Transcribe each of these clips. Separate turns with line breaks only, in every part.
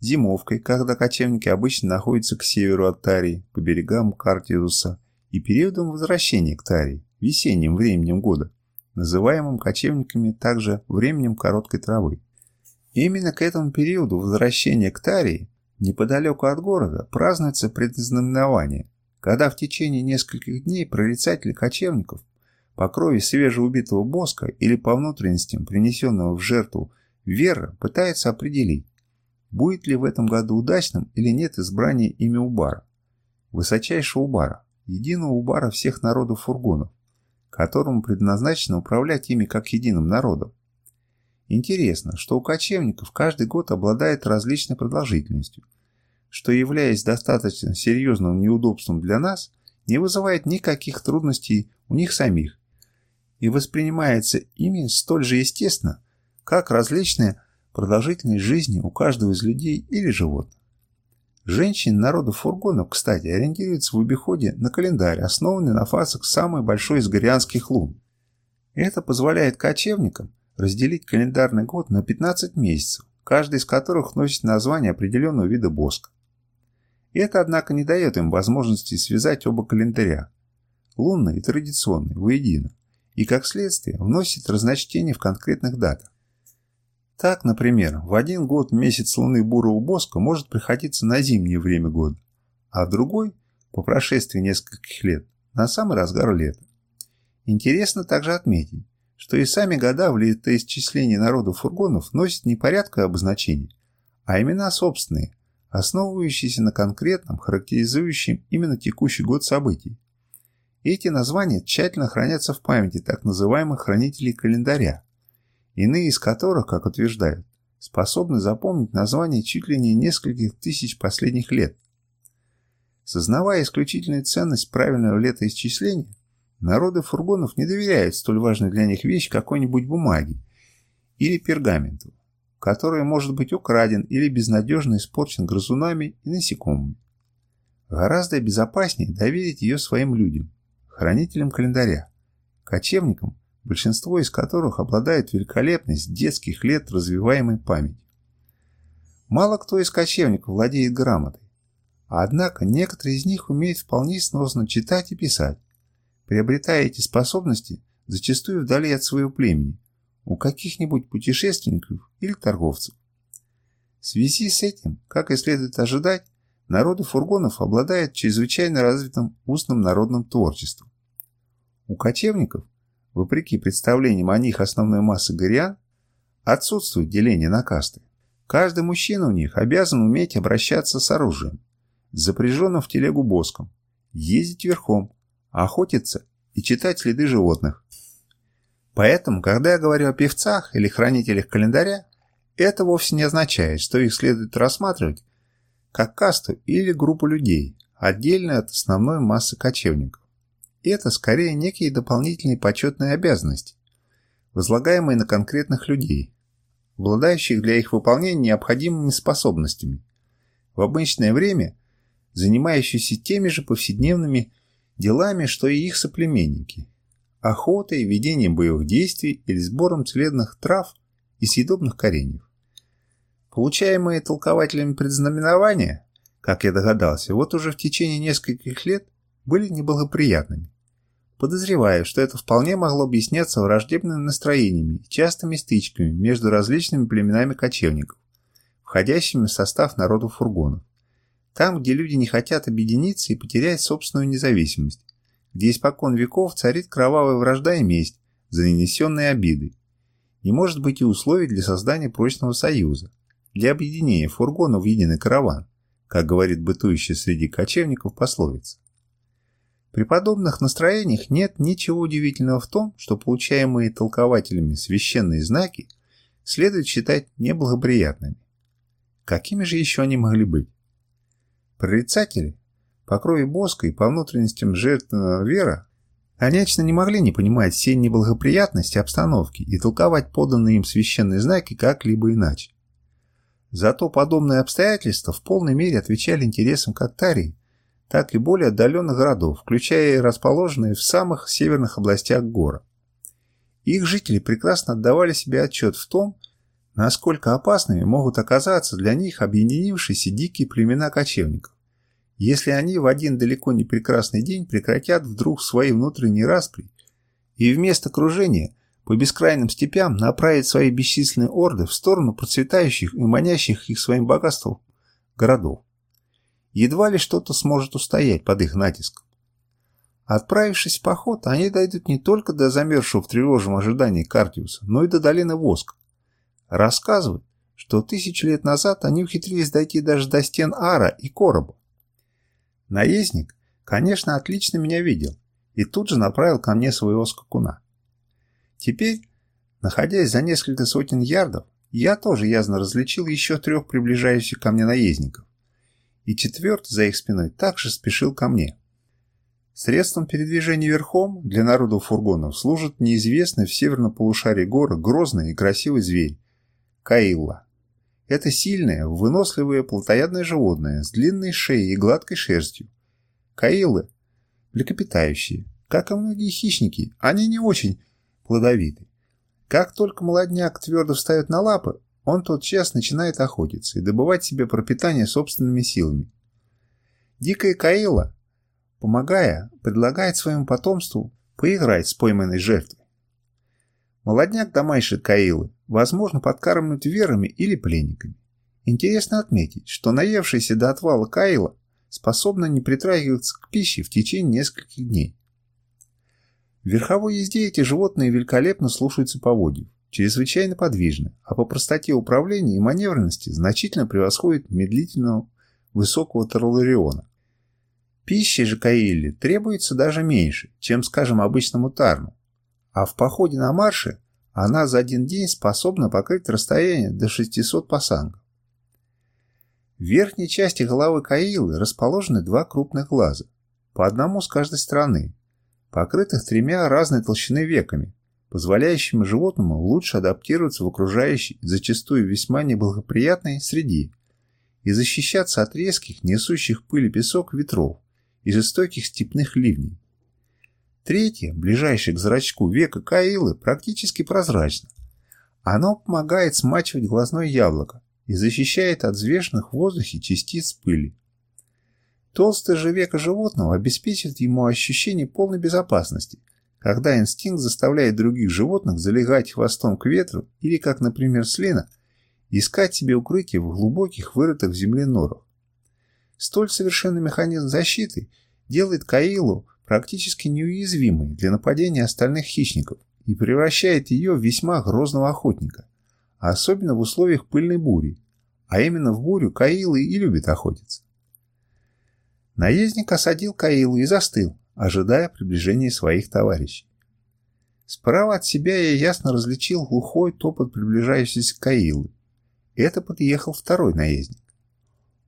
зимовкой, когда кочевники обычно находятся к северу от Тарии, по берегам Картиуса, и периодом возвращения к Тарии, весенним временем года, называемым кочевниками также временем короткой травы. Именно к этому периоду возвращения к Тарии неподалеку от города празднуется предзнаменование, когда в течение нескольких дней прорицатели кочевников по крови свежеубитого боска или по внутренностям, принесенного в жертву вера, пытается определить, будет ли в этом году удачным или нет избрание имя Убара, высочайшего Убара, единого Убара всех народов фургонов, которому предназначено управлять ими как единым народом. Интересно, что у кочевников каждый год обладает различной продолжительностью, что, являясь достаточно серьезным неудобством для нас, не вызывает никаких трудностей у них самих и воспринимается ими столь же естественно, как различная продолжительность жизни у каждого из людей или животных. Женщины народа фургонов, кстати, ориентируются в обиходе на календарь, основанный на фазах самой большой из горианских лун. Это позволяет кочевникам разделить календарный год на 15 месяцев, каждый из которых носит название определенного вида боска. Это, однако, не дает им возможности связать оба календаря, лунный и традиционный, воедино, и, как следствие, вносит разночтение в конкретных датах. Так, например, в один год месяц луны бурого боска может приходиться на зимнее время года, а в другой, по прошествии нескольких лет, на самый разгар лета. Интересно также отметить, что и сами года в летоисчислении народов фургонов носят не порядковое обозначение, а имена собственные, основывающиеся на конкретном, характеризующем именно текущий год событий. Эти названия тщательно хранятся в памяти так называемых хранителей календаря, иные из которых, как утверждают, способны запомнить название чуть ли не нескольких тысяч последних лет. Сознавая исключительную ценность правильного летоисчисления, Народы фургонов не доверяют столь важной для них вещи какой-нибудь бумаге или пергаменту, который может быть украден или безнадежно испорчен грызунами и насекомыми. Гораздо безопаснее доверить ее своим людям, хранителям календаря, кочевникам, большинство из которых обладает великолепной с детских лет развиваемой памятью. Мало кто из кочевников владеет грамотой, однако некоторые из них умеют вполне сносно читать и писать, приобретая эти способности зачастую вдали от своего племени, у каких-нибудь путешественников или торговцев. В связи с этим, как и следует ожидать, народы фургонов обладают чрезвычайно развитым устным народным творчеством. У кочевников, вопреки представлениям о них основной массы гориан, отсутствует деление на касты. Каждый мужчина у них обязан уметь обращаться с оружием, запряженным в телегу боском, ездить верхом, охотиться и читать следы животных. Поэтому, когда я говорю о певцах или хранителях календаря, это вовсе не означает, что их следует рассматривать как касту или группу людей, отдельно от основной массы кочевников. Это скорее некие дополнительные почетные обязанности, возлагаемые на конкретных людей, обладающих для их выполнения необходимыми способностями, в обычное время занимающиеся теми же повседневными делами, что и их соплеменники – охотой, ведением боевых действий или сбором целебных трав и съедобных кореньев. Получаемые толкователями предзнаменования, как я догадался, вот уже в течение нескольких лет были неблагоприятными. Подозреваю, что это вполне могло объясняться враждебными настроениями и частыми стычками между различными племенами кочевников, входящими в состав народов фургонов. Там, где люди не хотят объединиться и потерять собственную независимость, где испокон веков царит кровавая вражда и месть за нанесенные обиды. Не может быть и условий для создания прочного союза, для объединения фургона в единый караван, как говорит бытующая среди кочевников пословица. При подобных настроениях нет ничего удивительного в том, что получаемые толкователями священные знаки следует считать неблагоприятными. Какими же еще они могли быть? Прорицатели, по крови боска и по внутренностям жертвенного вера, конечно, не могли не понимать всей неблагоприятности обстановки и толковать поданные им священные знаки как-либо иначе. Зато подобные обстоятельства в полной мере отвечали интересам как Тарии, так и более отдаленных городов, включая и расположенные в самых северных областях гора. Их жители прекрасно отдавали себе отчет в том, насколько опасными могут оказаться для них объединившиеся дикие племена кочевников, если они в один далеко не прекрасный день прекратят вдруг свои внутренние распри и вместо кружения по бескрайним степям направить свои бесчисленные орды в сторону процветающих и манящих их своим богатством городов. Едва ли что-то сможет устоять под их натиском. Отправившись в поход, они дойдут не только до замерзшего в тревожном ожидании Картиуса, но и до долины Воска. Рассказывают, что тысячи лет назад они ухитрились дойти даже до стен Ара и Короба. Наездник, конечно, отлично меня видел и тут же направил ко мне своего скакуна. Теперь, находясь за несколько сотен ярдов, я тоже ясно различил еще трех приближающихся ко мне наездников. И четвертый за их спиной также спешил ко мне. Средством передвижения верхом для народу фургонов служит неизвестный в северном полушарии горы грозный и красивый зверь – Каилла. Это сильное, выносливое плотоядное животное с длинной шеей и гладкой шерстью. Каилы – млекопитающие. Как и многие хищники, они не очень плодовиты. Как только молодняк твердо встает на лапы, он тотчас начинает охотиться и добывать себе пропитание собственными силами. Дикая Каила – помогая, предлагает своему потомству поиграть с пойманной жертвой. Молодняк Дамайши Каилы, возможно, подкармливают верами или пленниками. Интересно отметить, что наевшаяся до отвала Каила способна не притрагиваться к пище в течение нескольких дней. В верховой езде эти животные великолепно слушаются поводьев, чрезвычайно подвижны, а по простоте управления и маневренности значительно превосходят медлительного высокого Тарлариона. Пищи же Каилли требуется даже меньше, чем, скажем, обычному тарну. А в походе на марше она за один день способна покрыть расстояние до 600 пасангов. В верхней части головы Каилы расположены два крупных глаза, по одному с каждой стороны, покрытых тремя разной толщины веками, позволяющими животному лучше адаптироваться в окружающей, зачастую весьма неблагоприятной среде и защищаться от резких, несущих пыль и песок ветров, и жестоких степных ливней. Третье, ближайшее к зрачку века Каилы, практически прозрачно. Оно помогает смачивать глазное яблоко и защищает от взвешенных в воздухе частиц пыли. Толстое же веко животного обеспечивает ему ощущение полной безопасности, когда инстинкт заставляет других животных залегать хвостом к ветру или, как, например, слина, искать себе укрытие в глубоких, вырытых в земле норах. Столь совершенный механизм защиты делает Каилу практически неуязвимой для нападения остальных хищников и превращает ее в весьма грозного охотника, особенно в условиях пыльной бури, а именно в бурю Каилы и любит охотиться. Наездник осадил Каилу и застыл, ожидая приближения своих товарищей. Справа от себя я ясно различил глухой топот приближающейся Каилы. Это подъехал второй наездник.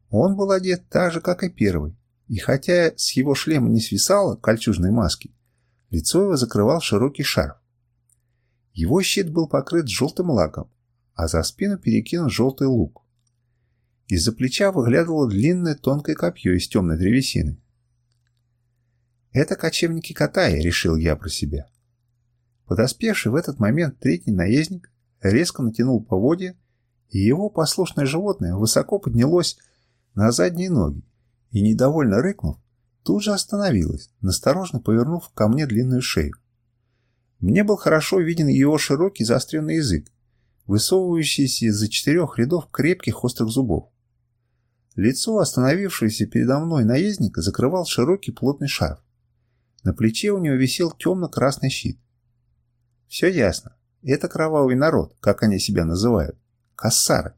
Он был одет так же, как и первый, и хотя с его шлема не свисало кольчужной маски, лицо его закрывал широкий шарф. Его щит был покрыт желтым лаком, а за спину перекинут желтый лук. Из-за плеча выглядывало длинное тонкое копье из темной древесины. «Это кочевники Катая», — решил я про себя. Подоспевший в этот момент третий наездник резко натянул поводья, и его послушное животное высоко поднялось на задние ноги и, недовольно рыкнув, тут же остановилась, насторожно повернув ко мне длинную шею. Мне был хорошо виден его широкий заостренный язык, высовывающийся из-за четырех рядов крепких острых зубов. Лицо остановившегося передо мной наездника закрывал широкий плотный шарф. На плече у него висел темно-красный щит. Все ясно. Это кровавый народ, как они себя называют. Кассары.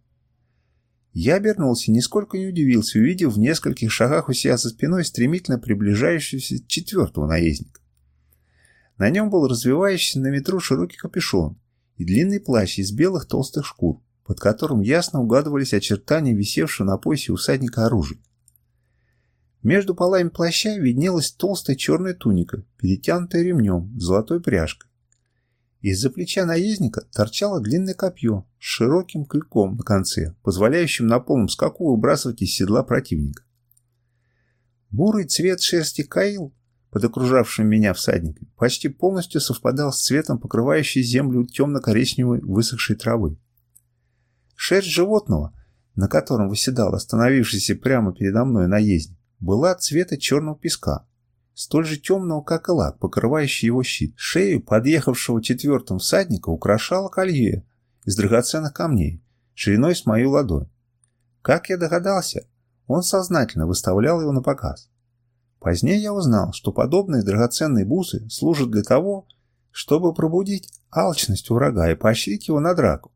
Я обернулся и нисколько не удивился, увидев в нескольких шагах у себя за спиной стремительно приближающегося четвертого наездника. На нем был развивающийся на ветру широкий капюшон и длинный плащ из белых толстых шкур, под которым ясно угадывались очертания висевшего на поясе усадника оружия. Между полами плаща виднелась толстая черная туника, перетянутая ремнем золотой пряжкой. Из-за плеча наездника торчало длинное копье с широким клыком на конце, позволяющим на полном скаку выбрасывать из седла противника. Бурый цвет шерсти Каил, под окружавшим меня всадниками, почти полностью совпадал с цветом покрывающей землю темно-коричневой высохшей травы. Шерсть животного, на котором выседал остановившийся прямо передо мной наездник, была цвета черного песка, столь же темного, как и лак, покрывающий его щит. Шею подъехавшего четвертым всадника украшало колье из драгоценных камней, шириной с мою ладонь. Как я догадался, он сознательно выставлял его на показ. Позднее я узнал, что подобные драгоценные бусы служат для того, чтобы пробудить алчность у врага и поощрить его на драку,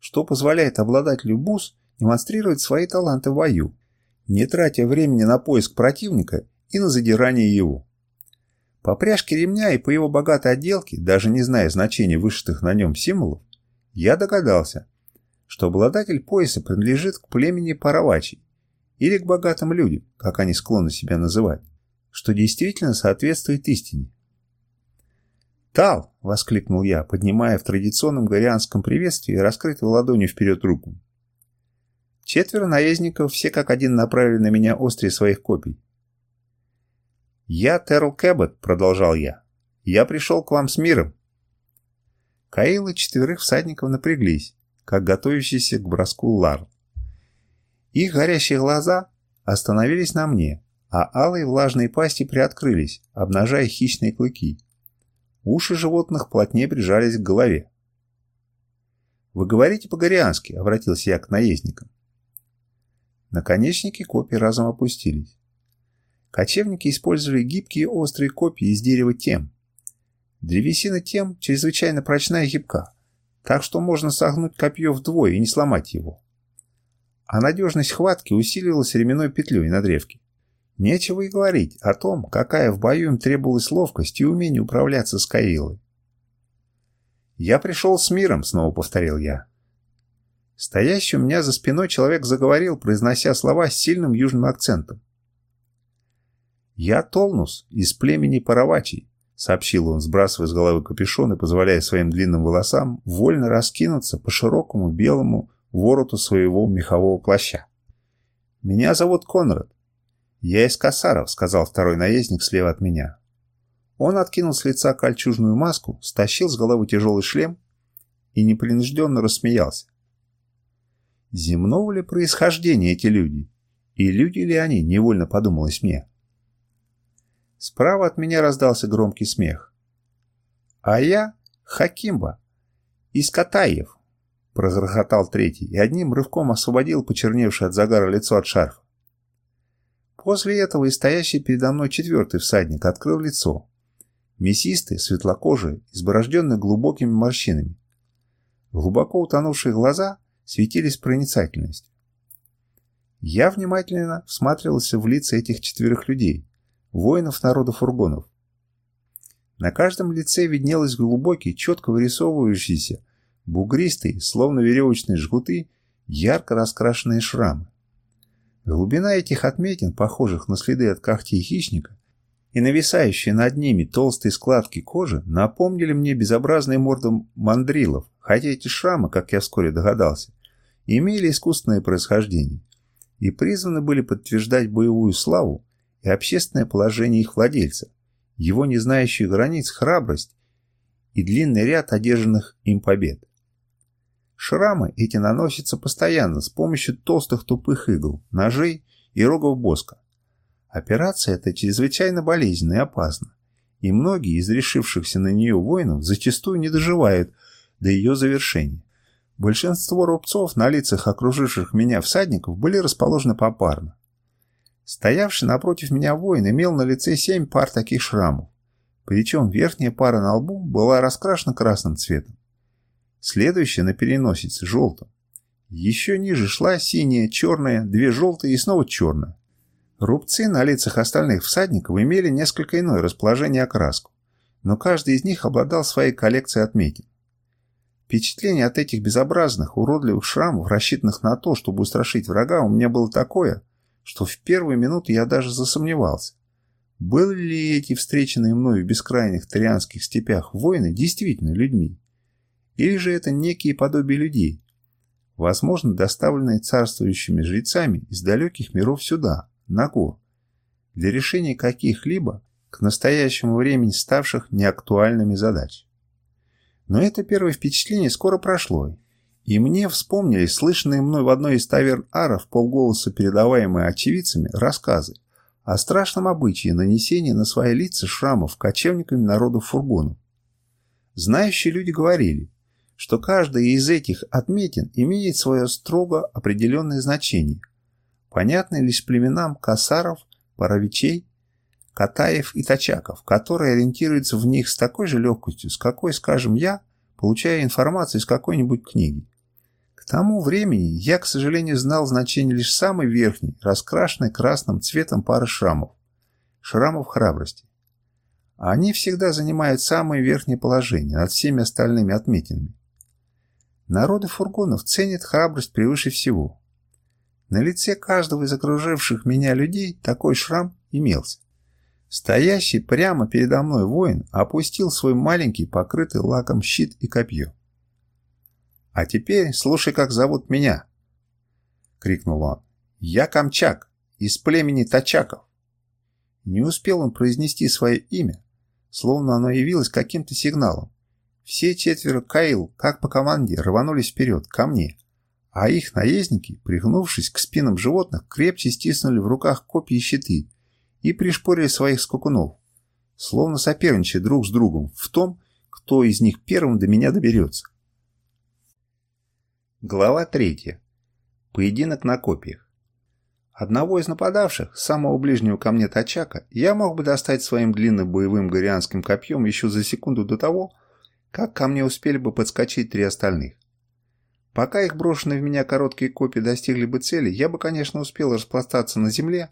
что позволяет обладателю бус демонстрировать свои таланты в бою, не тратя времени на поиск противника и на задирание его. По пряжке ремня и по его богатой отделке, даже не зная значения вышитых на нем символов, я догадался, что обладатель пояса принадлежит к племени Паравачи или к богатым людям, как они склонны себя называть, что действительно соответствует истине. «Тал!» — воскликнул я, поднимая в традиционном горианском приветствии раскрытой ладонью вперед руку. Четверо наездников все как один направили на меня острые своих копий. «Я Терл Кэббот», — продолжал я. «Я пришел к вам с миром». Каилы четверых всадников напряглись, как готовящийся к броску лар. Их горящие глаза остановились на мне, а алые влажные пасти приоткрылись, обнажая хищные клыки. Уши животных плотнее прижались к голове. «Вы говорите по-гориански», — обратился я к наездникам. Наконечники копий разом опустились. Кочевники использовали гибкие острые копья из дерева тем. Древесина тем чрезвычайно прочная и гибка, так что можно согнуть копье вдвое и не сломать его. А надежность хватки усиливалась ременной петлей на древке. Нечего и говорить о том, какая в бою им требовалась ловкость и умение управляться с Каилой. «Я пришел с миром», — снова повторил я. Стоящий у меня за спиной человек заговорил, произнося слова с сильным южным акцентом. «Я Толнус из племени Паравачий», — сообщил он, сбрасывая с головы капюшон и позволяя своим длинным волосам вольно раскинуться по широкому белому вороту своего мехового плаща. «Меня зовут Конрад. Я из Касаров», — сказал второй наездник слева от меня. Он откинул с лица кольчужную маску, стащил с головы тяжелый шлем и непринужденно рассмеялся. Земного ли происхождения эти люди? И люди ли они, невольно подумалось мне. Справа от меня раздался громкий смех. «А я Хакимба, из Катаев», — прогрохотал третий и одним рывком освободил почерневшее от загара лицо от шарфа. После этого и стоящий передо мной четвертый всадник открыл лицо. Мясистый, светлокожий, изборожденный глубокими морщинами. Глубоко утонувшие глаза светились проницательностью. Я внимательно всматривался в лица этих четверых людей, воинов народа фургонов. На каждом лице виднелось глубокий, четко вырисовывающийся, бугристый, словно веревочные жгуты, ярко раскрашенные шрамы. Глубина этих отметин, похожих на следы от когтей хищника, и нависающие над ними толстые складки кожи напомнили мне безобразные морды мандрилов, хотя эти шрамы, как я вскоре догадался, имели искусственное происхождение и призваны были подтверждать боевую славу и общественное положение их владельца, его не знающих границ храбрость и длинный ряд одержанных им побед. Шрамы эти наносятся постоянно с помощью толстых тупых игл, ножей и рогов боска. Операция эта чрезвычайно болезненна и опасна, и многие из решившихся на нее воинов зачастую не доживают до ее завершения. Большинство рубцов на лицах окруживших меня всадников были расположены попарно. Стоявший напротив меня воин имел на лице семь пар таких шрамов, причем верхняя пара на лбу была раскрашена красным цветом. Следующая на переносице желтым. Еще ниже шла синяя, черная, две желтые и снова черная. Рубцы на лицах остальных всадников имели несколько иное расположение окраску, но каждый из них обладал своей коллекцией отметин. Впечатление от этих безобразных, уродливых шрамов, рассчитанных на то, чтобы устрашить врага, у меня было такое, что в первую минуту я даже засомневался. Были ли эти встреченные мною в бескрайних тарианских степях воины действительно людьми? Или же это некие подобия людей, возможно, доставленные царствующими жрецами из далеких миров сюда, на гор, для решения каких-либо к настоящему времени ставших неактуальными задач? Но это первое впечатление скоро прошло, И мне вспомнились слышанные мной в одной из таверн Ара в полголоса передаваемые очевидцами рассказы о страшном обычае нанесения на свои лица шрамов кочевниками народу фургонов. Знающие люди говорили, что каждая из этих отметин имеет свое строго определенное значение, понятное лишь племенам косаров, паровичей, катаев и тачаков, которые ориентируются в них с такой же легкостью, с какой, скажем, я получаю информацию из какой-нибудь книги. К тому времени я, к сожалению, знал значение лишь самой верхней, раскрашенной красным цветом пары шрамов. Шрамов храбрости. Они всегда занимают самое верхнее положение над всеми остальными отметинами. Народы фургонов ценят храбрость превыше всего. На лице каждого из окруживших меня людей такой шрам имелся. Стоящий прямо передо мной воин опустил свой маленький покрытый лаком щит и копье. «А теперь слушай, как зовут меня!» — крикнул он. «Я Камчак, из племени Тачаков!» Не успел он произнести свое имя, словно оно явилось каким-то сигналом. Все четверо Каил, как по команде, рванулись вперед, ко мне, а их наездники, пригнувшись к спинам животных, крепче стиснули в руках копья и щиты и пришпорили своих скакунов, словно соперничая друг с другом в том, кто из них первым до меня доберется. Глава третья. Поединок на копьях. Одного из нападавших, самого ближнего ко мне тачака, я мог бы достать своим длинным боевым горианским копьем еще за секунду до того, как ко мне успели бы подскочить три остальных. Пока их брошенные в меня короткие копья достигли бы цели, я бы, конечно, успел распластаться на земле,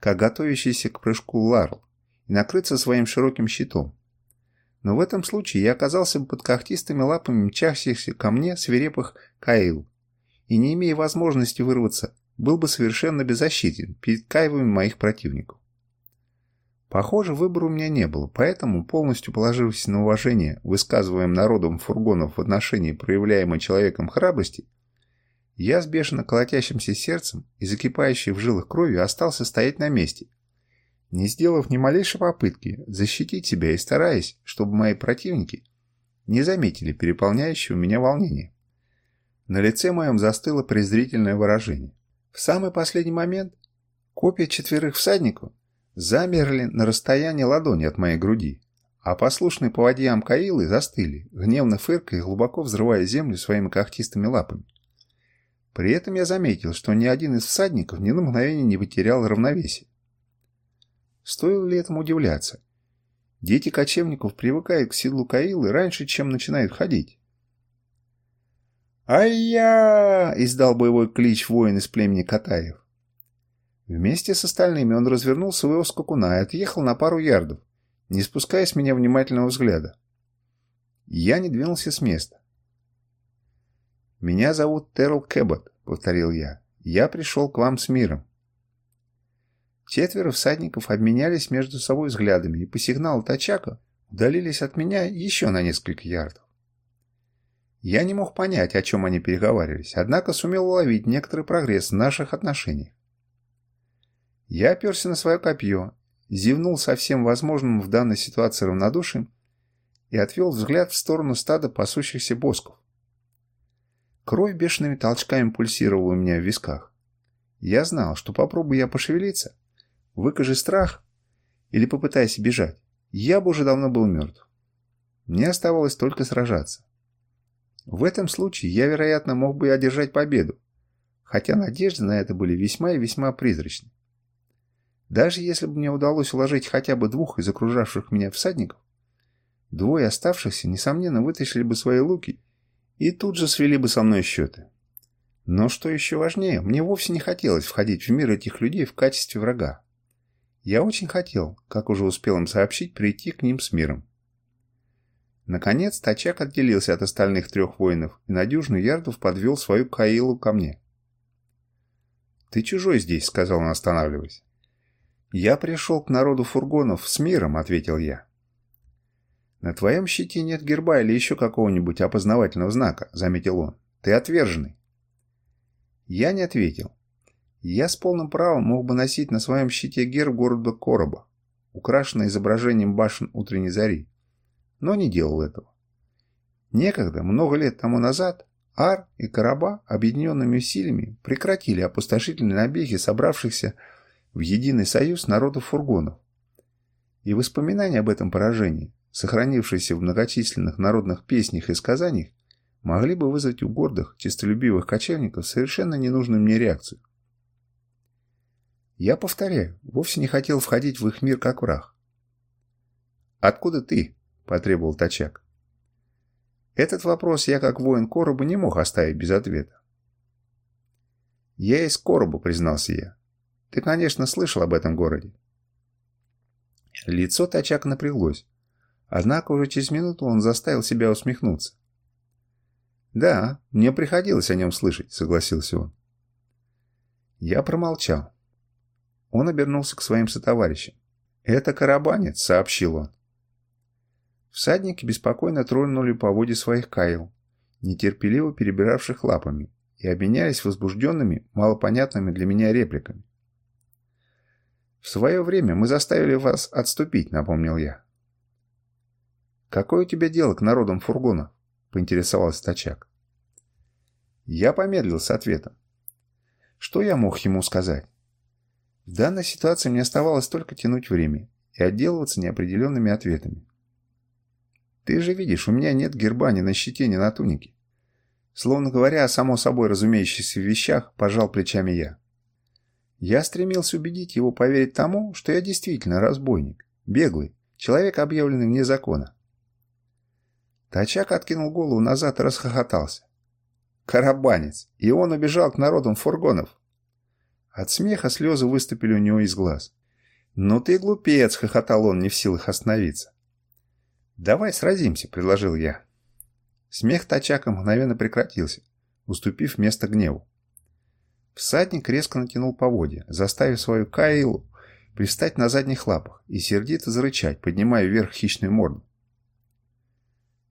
как готовящийся к прыжку Ларл, и накрыться своим широким щитом. Но в этом случае я оказался бы под когтистыми лапами мчащихся ко мне свирепых Каил, и не имея возможности вырваться, был бы совершенно беззащитен перед каевами моих противников. Похоже, выбора у меня не было, поэтому, полностью положившись на уважение, высказываемым народом фургонов в отношении проявляемой человеком храбрости, я с бешено колотящимся сердцем и закипающей в жилах кровью остался стоять на месте, не сделав ни малейшей попытки защитить себя и стараясь, чтобы мои противники не заметили переполняющего меня волнения. На лице моем застыло презрительное выражение. В самый последний момент копия четверых всадников замерли на расстоянии ладони от моей груди, а послушные поводьям Каилы застыли, гневно фыркая и глубоко взрывая землю своими когтистыми лапами. При этом я заметил, что ни один из всадников ни на мгновение не потерял равновесие. Стоило ли этому удивляться? Дети кочевников привыкают к седлу Каилы раньше, чем начинают ходить. «Ай-я!» — издал боевой клич воин из племени Катаев. Вместе с остальными он развернул своего скакуна и отъехал на пару ярдов, не спуская с меня внимательного взгляда. Я не двинулся с места. «Меня зовут Терл Кэббот», — повторил я. «Я пришел к вам с миром». Четверо всадников обменялись между собой взглядами и по сигналу Тачака удалились от меня еще на несколько ярдов. Я не мог понять, о чем они переговаривались, однако сумел уловить некоторый прогресс в наших отношениях. Я оперся на свое копье, зевнул со всем возможным в данной ситуации равнодушием и отвел взгляд в сторону стада пасущихся босков. Кровь бешеными толчками пульсировала у меня в висках. Я знал, что попробуй я пошевелиться, Выкажи страх или попытайся бежать, я бы уже давно был мертв. Мне оставалось только сражаться. В этом случае я, вероятно, мог бы одержать победу, хотя надежды на это были весьма и весьма призрачны. Даже если бы мне удалось уложить хотя бы двух из окружавших меня всадников, двое оставшихся, несомненно, вытащили бы свои луки и тут же свели бы со мной счеты. Но что еще важнее, мне вовсе не хотелось входить в мир этих людей в качестве врага. Я очень хотел, как уже успел им сообщить, прийти к ним с миром. Наконец, Тачак отделился от остальных трех воинов и на ярдов подвел свою Каилу ко мне. «Ты чужой здесь», — сказал он, останавливаясь. «Я пришел к народу фургонов с миром», — ответил я. «На твоем щите нет герба или еще какого-нибудь опознавательного знака», — заметил он. «Ты отверженный». Я не ответил. Я с полным правом мог бы носить на своем щите герб города Короба, украшенный изображением башен утренней зари, но не делал этого. Некогда, много лет тому назад, Ар и Караба объединенными усилиями прекратили опустошительные набеги собравшихся в единый союз народов фургонов. И воспоминания об этом поражении, сохранившиеся в многочисленных народных песнях и сказаниях, могли бы вызвать у гордых, честолюбивых кочевников совершенно ненужную мне реакцию. Я повторяю, вовсе не хотел входить в их мир как враг. «Откуда ты?» – потребовал Тачак. Этот вопрос я, как воин короба, не мог оставить без ответа. «Я из короба», — признался я. «Ты, конечно, слышал об этом городе». Лицо Тачак напряглось. Однако уже через минуту он заставил себя усмехнуться. «Да, мне приходилось о нем слышать», — согласился он. Я промолчал. Он обернулся к своим сотоварищам. «Это карабанец», — сообщил он. Всадники беспокойно тронули по воде своих каил, нетерпеливо перебиравших лапами, и обменялись возбужденными, малопонятными для меня репликами. «В свое время мы заставили вас отступить», — напомнил я. «Какое у тебя дело к народам фургона?» — поинтересовался Тачак. Я помедлил с ответом. Что я мог ему сказать? В данной ситуации мне оставалось только тянуть время и отделываться неопределенными ответами. Ты же видишь, у меня нет герба ни на щите, ни на тунике. Словно говоря о само собой разумеющихся вещах, пожал плечами я. Я стремился убедить его поверить тому, что я действительно разбойник, беглый, человек, объявленный вне закона. Тачак откинул голову назад и расхохотался. Карабанец, и он убежал к народам фургонов. От смеха слезы выступили у него из глаз. «Ну ты глупец!» — хохотал он, не в силах остановиться. «Давай сразимся», — предложил я. Смех Тачака мгновенно прекратился, уступив место гневу. Всадник резко натянул поводья, заставив свою Каилу пристать на задних лапах и сердито зарычать, поднимая вверх хищную морду.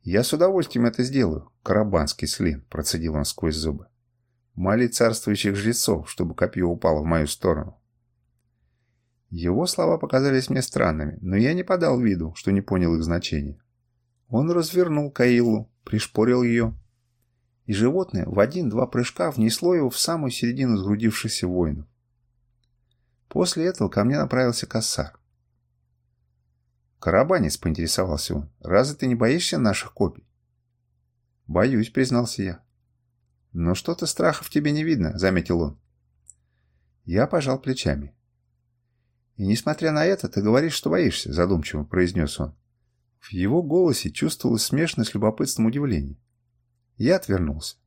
«Я с удовольствием это сделаю, карабанский слин», — процедил он сквозь зубы. «Моли царствующих жрецов, чтобы копье упало в мою сторону». Его слова показались мне странными, но я не подал виду, что не понял их значения. Он развернул Каилу, пришпорил ее, и животное в один-два прыжка внесло его в самую середину сгрудившихся воинов. После этого ко мне направился Кассар. «Карабанец», — поинтересовался он, — «разве ты не боишься наших копий?» «Боюсь», — признался я. «Но что-то страха в тебе не видно», — заметил он. Я пожал плечами. «И несмотря на это, ты говоришь, что боишься», — задумчиво произнес он. В его голосе чувствовалось смешанное с любопытством удивление. Я отвернулся.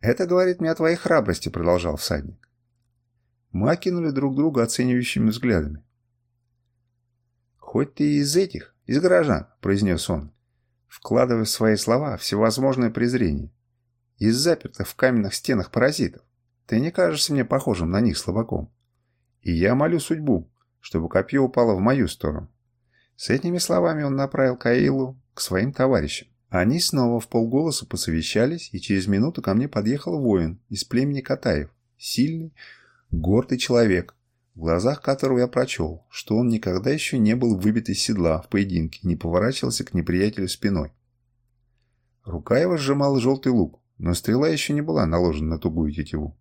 «Это говорит мне о твоей храбрости», — продолжал всадник. Мы окинули друг друга оценивающими взглядами. «Хоть ты из этих, из горожан», — произнес он, вкладывая в свои слова всевозможное презрение. «Из запертых в каменных стенах паразитов. Ты не кажешься мне похожим на них слабаком. И я молю судьбу, чтобы копье упало в мою сторону. С этими словами он направил Каилу к своим товарищам. Они снова в полголоса посовещались, и через минуту ко мне подъехал воин из племени Катаев. Сильный, гордый человек, в глазах которого я прочел, что он никогда еще не был выбит из седла в поединке и не поворачивался к неприятелю спиной. Рука его сжимала желтый лук, но стрела еще не была наложена на тугую тетиву.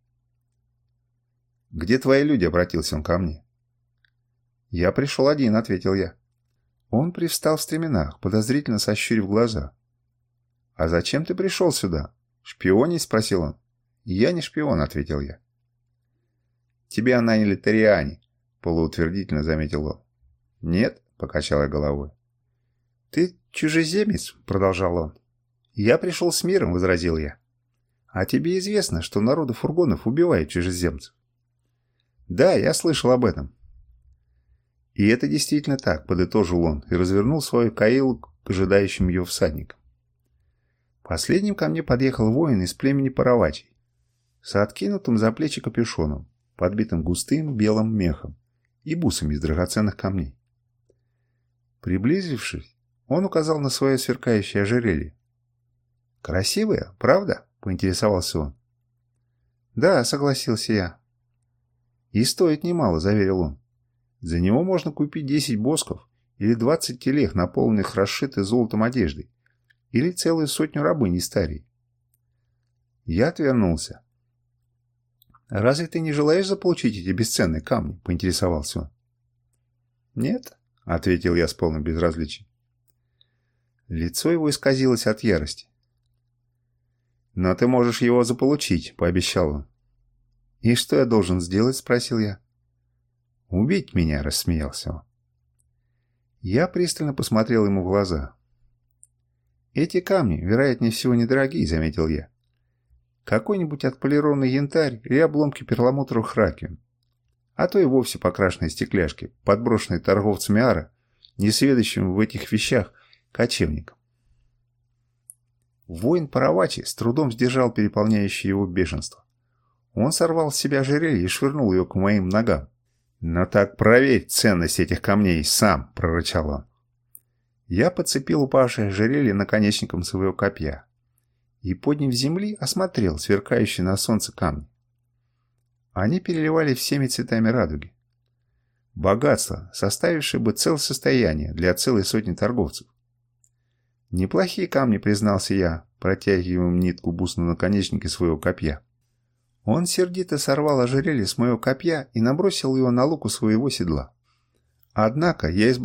«Где твои люди?» — обратился он ко мне. «Я пришел один», — ответил я. Он привстал в стременах, подозрительно сощурив глаза. «А зачем ты пришел сюда? Шпионить?» — спросил он. «Я не шпион», — ответил я. «Тебя наняли Ториане», — полуутвердительно заметил он. «Нет», — покачал я головой. «Ты чужеземец», — продолжал он. «Я пришел с миром», — возразил я. «А тебе известно, что народы фургонов убивают чужеземцев?» «Да, я слышал об этом». «И это действительно так», — подытожил он и развернул свою каилу к ожидающим ее всадникам. Последним ко мне подъехал воин из племени Паравачей с откинутым за плечи капюшоном, подбитым густым белым мехом и бусами из драгоценных камней. Приблизившись, он указал на свое сверкающее ожерелье. «Красивое, правда?» — поинтересовался он. «Да», — согласился я. «И стоит немало», — заверил он. «За него можно купить 10 босков или 20 телег, наполненных расшитой золотом одеждой, или целую сотню рабынь из Тарии. Я отвернулся. «Разве ты не желаешь заполучить эти бесценные камни?» – поинтересовался он. «Нет», – ответил я с полным безразличием. Лицо его исказилось от ярости. «Но ты можешь его заполучить», – пообещал он. «И что я должен сделать?» – спросил я. «Убить меня», – рассмеялся он. Я пристально посмотрел ему в глаза. «Эти камни, вероятнее всего, недорогие», — заметил я. «Какой-нибудь отполированный янтарь или обломки перламутровых раковин. А то и вовсе покрашенные стекляшки, подброшенные торговцами ара, несведущим в этих вещах кочевникам». Воин Паравачи с трудом сдержал переполняющее его бешенство. Он сорвал с себя ожерелье и швырнул ее к моим ногам. «Но так проверь ценность этих камней сам», — прорычал он. Я подцепил упавшее ожерелье наконечником своего копья и, подняв земли, осмотрел сверкающие на солнце камни. Они переливали всеми цветами радуги. Богатство, составившее бы целое состояние для целой сотни торговцев. Неплохие камни, признался я, протягивая нитку бус на наконечнике своего копья. Он сердито сорвал ожерелье с моего копья и набросил его на луку своего седла. Однако я из